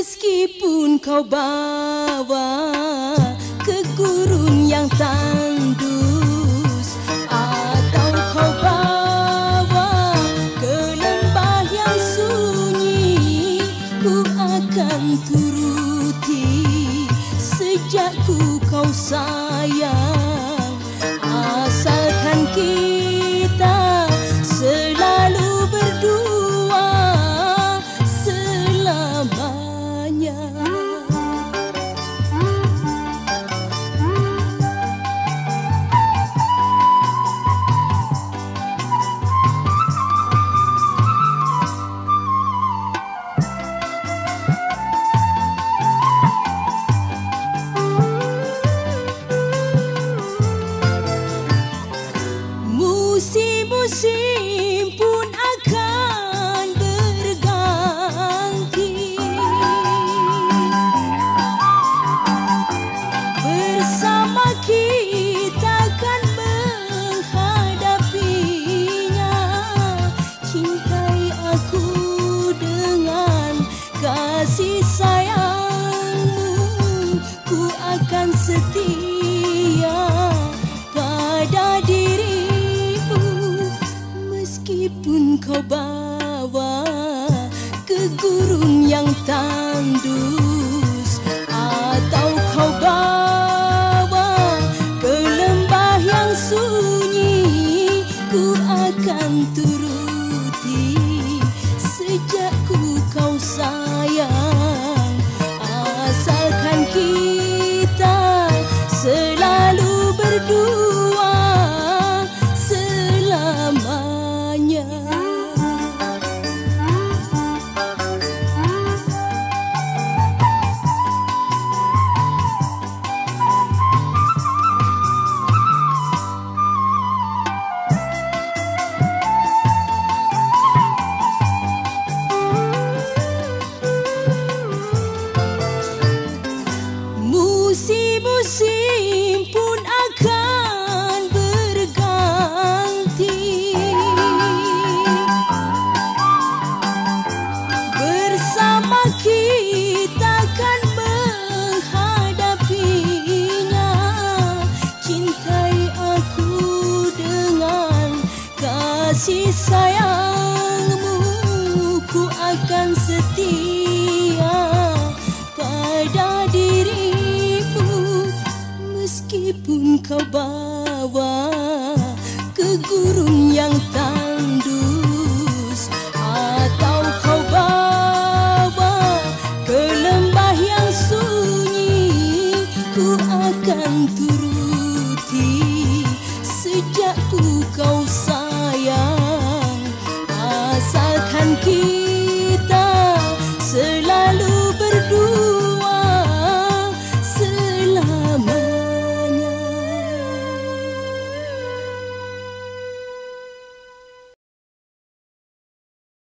Meskipun kau bawa ke gurun yang tandus Atau kau bawa ke lembah yang sunyi Ku akan turuti sejak ku kau sayang gurun yang tandus. Atau kau bawa ke lembah yang sunyi Ku akan turuti. Sejak ku kau sayang Asalkan kita selalu berdua akan setia pada dirimu Meskipun kau bawa ke gurun yang tandus